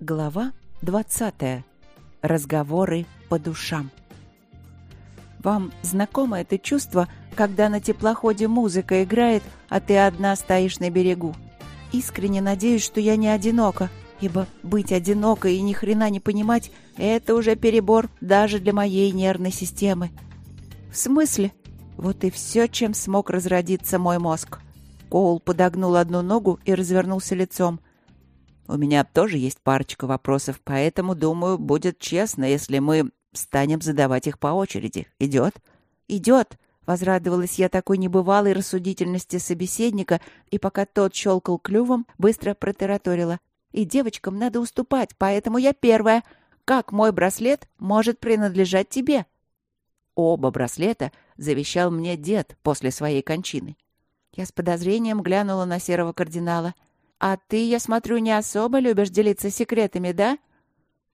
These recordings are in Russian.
Глава 20. Разговоры по душам. Вам знакомо это чувство, когда на теплоходе музыка играет, а ты одна стоишь на берегу? Искренне надеюсь, что я не одинока, ибо быть одинокой и ни хрена не понимать — это уже перебор даже для моей нервной системы. В смысле? Вот и все, чем смог разродиться мой мозг. Коул подогнул одну ногу и развернулся лицом — у меня тоже есть парочка вопросов, поэтому, думаю, будет честно, если мы станем задавать их по очереди. Идет? Идет. Возрадовалась я такой небывалой рассудительности собеседника, и пока тот щелкал клювом, быстро протараторила. И девочкам надо уступать, поэтому я первая. Как мой браслет может принадлежать тебе? Оба браслета завещал мне дед после своей кончины. Я с подозрением глянула на серого кардинала — «А ты, я смотрю, не особо любишь делиться секретами, да?»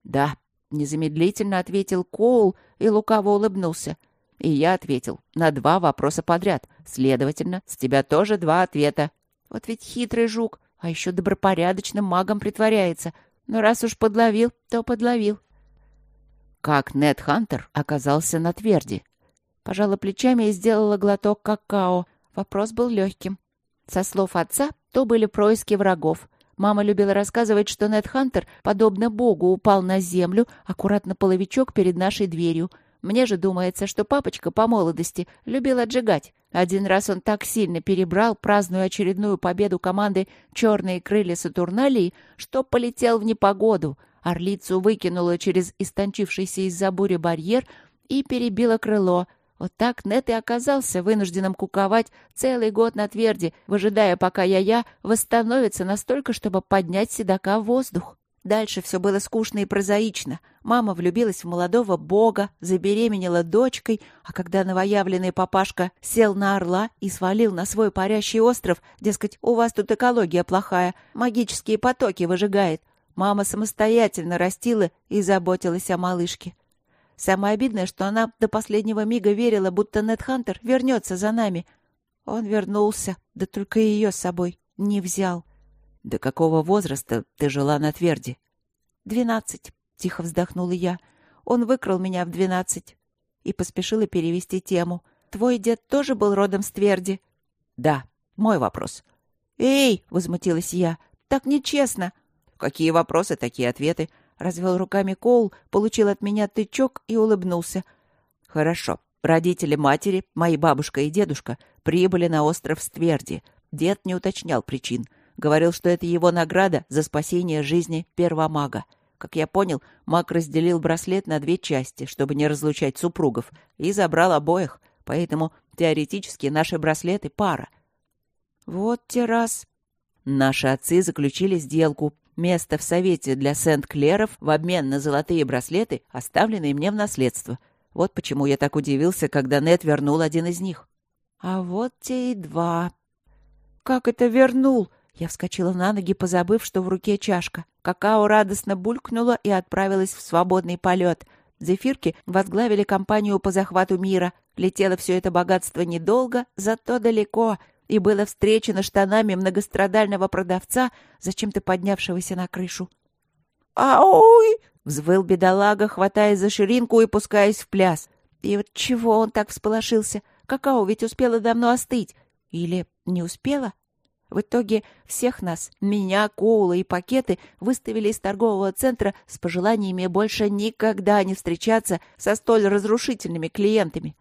«Да», — незамедлительно ответил Коул и лукаво улыбнулся. И я ответил на два вопроса подряд. Следовательно, с тебя тоже два ответа. Вот ведь хитрый жук, а еще добропорядочным магом притворяется. Но раз уж подловил, то подловил. Как Нед Хантер оказался на тверди? Пожала плечами и сделала глоток какао. Вопрос был легким. Со слов отца, то были происки врагов. Мама любила рассказывать, что Нед Хантер, подобно богу, упал на землю, аккуратно половичок перед нашей дверью. Мне же думается, что папочка по молодости любил отжигать. Один раз он так сильно перебрал, празднуя очередную победу команды «Черные крылья Сатурналии», что полетел в непогоду. Орлицу выкинуло через истончившийся из-за бури барьер и перебило крыло — вот так Нет и оказался вынужденным куковать целый год на тверди, выжидая, пока я-я восстановится настолько, чтобы поднять седока в воздух. Дальше все было скучно и прозаично. Мама влюбилась в молодого бога, забеременела дочкой, а когда новоявленный папашка сел на орла и свалил на свой парящий остров, дескать, у вас тут экология плохая, магические потоки выжигает, мама самостоятельно растила и заботилась о малышке. Самое обидное, что она до последнего мига верила, будто Нед Хантер вернется за нами. Он вернулся, да только ее с собой не взял. — До какого возраста ты жила на тверди? — Двенадцать, — тихо вздохнула я. Он выкрал меня в двенадцать. И поспешила перевести тему. Твой дед тоже был родом с тверди? — Да, мой вопрос. — Эй, — возмутилась я, — так нечестно. — Какие вопросы, такие ответы. Развел руками Коул, получил от меня тычок и улыбнулся. «Хорошо. Родители матери, мои бабушка и дедушка, прибыли на остров Стверди. Дед не уточнял причин. Говорил, что это его награда за спасение жизни первомага. Как я понял, маг разделил браслет на две части, чтобы не разлучать супругов, и забрал обоих, поэтому теоретически наши браслеты — пара. Вот те раз. Наши отцы заключили сделку, Место в совете для Сент-Клеров в обмен на золотые браслеты, оставленные мне в наследство. Вот почему я так удивился, когда Нет вернул один из них. А вот те и два. Как это вернул? Я вскочила на ноги, позабыв, что в руке чашка. Какао радостно булькнула и отправилась в свободный полет. Зефирки возглавили кампанию по захвату мира. Летело все это богатство недолго, зато далеко — и было встречено штанами многострадального продавца, зачем-то поднявшегося на крышу. «Ауй!» — взвыл бедолага, хватаясь за ширинку и пускаясь в пляс. И вот чего он так всполошился? Какао ведь успела давно остыть. Или не успела? В итоге всех нас, меня, Коула и пакеты, выставили из торгового центра с пожеланиями больше никогда не встречаться со столь разрушительными клиентами.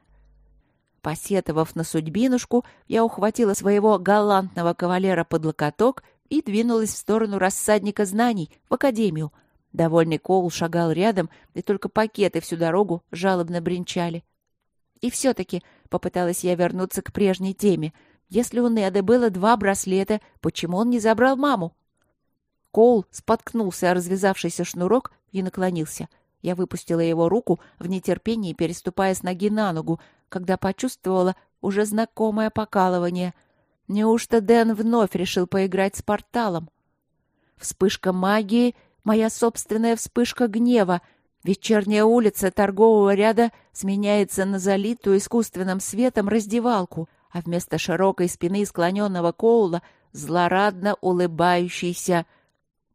Посетовав на судьбинушку, я ухватила своего галантного кавалера под локоток и двинулась в сторону рассадника знаний, в академию. Довольный Коул шагал рядом, и только пакеты всю дорогу жалобно бренчали. И все-таки попыталась я вернуться к прежней теме. Если у Неда было два браслета, почему он не забрал маму? Коул споткнулся о развязавшийся шнурок и наклонился. Я выпустила его руку в нетерпении, переступая с ноги на ногу, когда почувствовала уже знакомое покалывание. Неужто Дэн вновь решил поиграть с порталом? Вспышка магии, моя собственная вспышка гнева. Вечерняя улица торгового ряда сменяется на залитую искусственным светом раздевалку, а вместо широкой спины склоненного Коула злорадно улыбающийся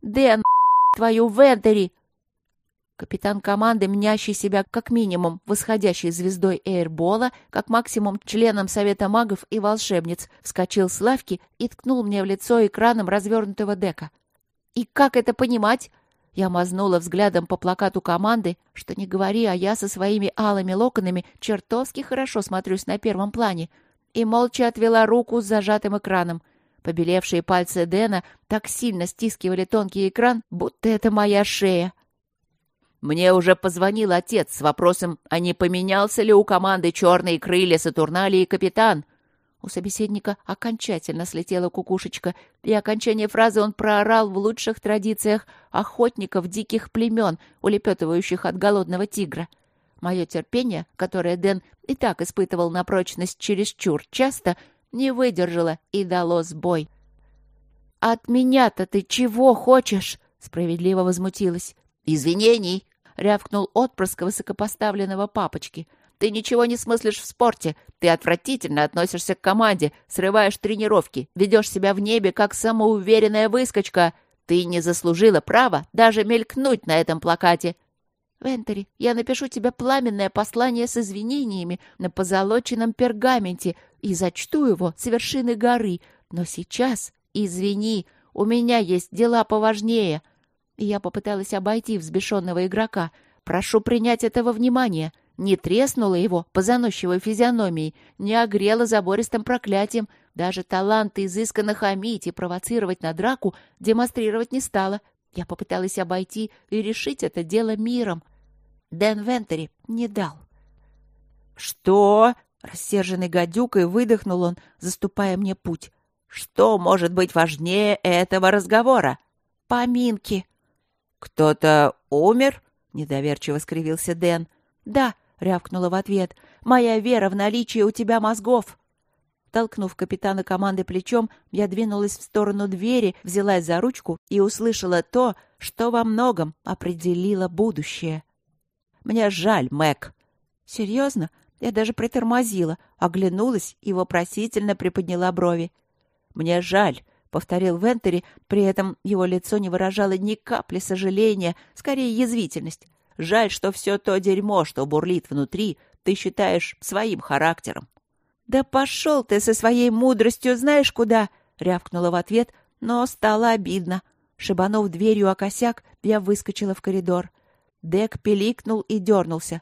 «Дэн, твою, Вентери!» Капитан команды, мнящий себя как минимум восходящей звездой Эйрбола, как максимум членом Совета магов и волшебниц, вскочил с лавки и ткнул мне в лицо экраном развернутого дека. «И как это понимать?» Я мазнула взглядом по плакату команды, что не говори, а я со своими алыми локонами чертовски хорошо смотрюсь на первом плане, и молча отвела руку с зажатым экраном. Побелевшие пальцы Дэна так сильно стискивали тонкий экран, будто это моя шея. Мне уже позвонил отец с вопросом, а не поменялся ли у команды «Черные крылья» Сатурналии капитан. У собеседника окончательно слетела кукушечка, и окончание фразы он проорал в лучших традициях охотников диких племен, улепетывающих от голодного тигра. Мое терпение, которое Дэн и так испытывал на прочность чересчур часто, не выдержало и дало сбой. «От меня-то ты чего хочешь?» — справедливо возмутилась. «Извинений!» — рявкнул отпрыск высокопоставленного папочки. «Ты ничего не смыслишь в спорте. Ты отвратительно относишься к команде, срываешь тренировки, ведешь себя в небе, как самоуверенная выскочка. Ты не заслужила права даже мелькнуть на этом плакате». «Вентери, я напишу тебе пламенное послание с извинениями на позолоченном пергаменте и зачту его с вершины горы. Но сейчас, извини, у меня есть дела поважнее». Я попыталась обойти взбешенного игрока. Прошу принять этого внимания. Не треснула его по заносчивой физиономии, не огрела забористым проклятием. Даже таланты изысканно хамить и провоцировать на драку демонстрировать не стала. Я попыталась обойти и решить это дело миром. Дэн Вентери не дал. «Что?» — рассерженный гадюкой выдохнул он, заступая мне путь. «Что может быть важнее этого разговора?» «Поминки», «Кто-то умер?» — недоверчиво скривился Дэн. «Да», — рявкнула в ответ, — «моя вера в наличие у тебя мозгов». Толкнув капитана команды плечом, я двинулась в сторону двери, взялась за ручку и услышала то, что во многом определило будущее. «Мне жаль, Мэг». «Серьезно?» Я даже притормозила, оглянулась и вопросительно приподняла брови. «Мне жаль», — повторил Вентери, при этом его лицо не выражало ни капли сожаления, скорее язвительность. «Жаль, что все то дерьмо, что бурлит внутри, ты считаешь своим характером». «Да пошел ты со своей мудростью знаешь куда!» — рявкнула в ответ, но стало обидно. Шибанув дверью о косяк, я выскочила в коридор. Дек пиликнул и дернулся.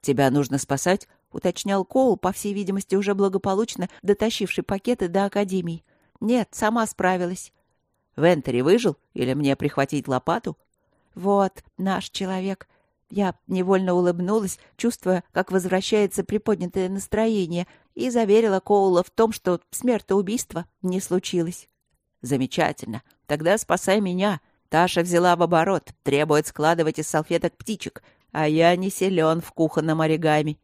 «Тебя нужно спасать?» — уточнял Коул, по всей видимости, уже благополучно дотащивший пакеты до Академии. «Нет, сама справилась». «Вентери выжил? Или мне прихватить лопату?» «Вот, наш человек». Я невольно улыбнулась, чувствуя, как возвращается приподнятое настроение, и заверила Коула в том, что смертоубийства не случилось. «Замечательно. Тогда спасай меня. Таша взяла в оборот, требует складывать из салфеток птичек, а я не силен в кухонном оригами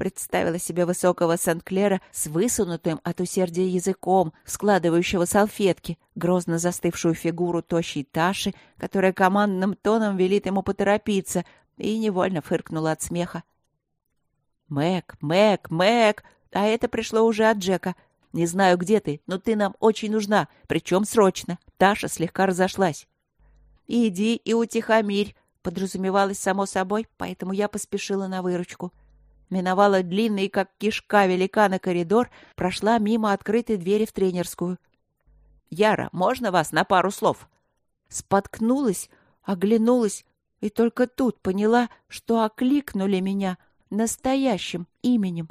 представила себе высокого Сент-Клера с высунутым от усердия языком, складывающего салфетки, грозно застывшую фигуру тощей Таши, которая командным тоном велит ему поторопиться, и невольно фыркнула от смеха. «Мэг, Мэг, Мэг!» А это пришло уже от Джека. «Не знаю, где ты, но ты нам очень нужна, причем срочно». Таша слегка разошлась. «Иди и утихомирь», — подразумевалось само собой, поэтому я поспешила на выручку миновала длинный, как кишка великана, коридор, прошла мимо открытой двери в тренерскую. «Яра, можно вас на пару слов?» Споткнулась, оглянулась и только тут поняла, что окликнули меня настоящим именем.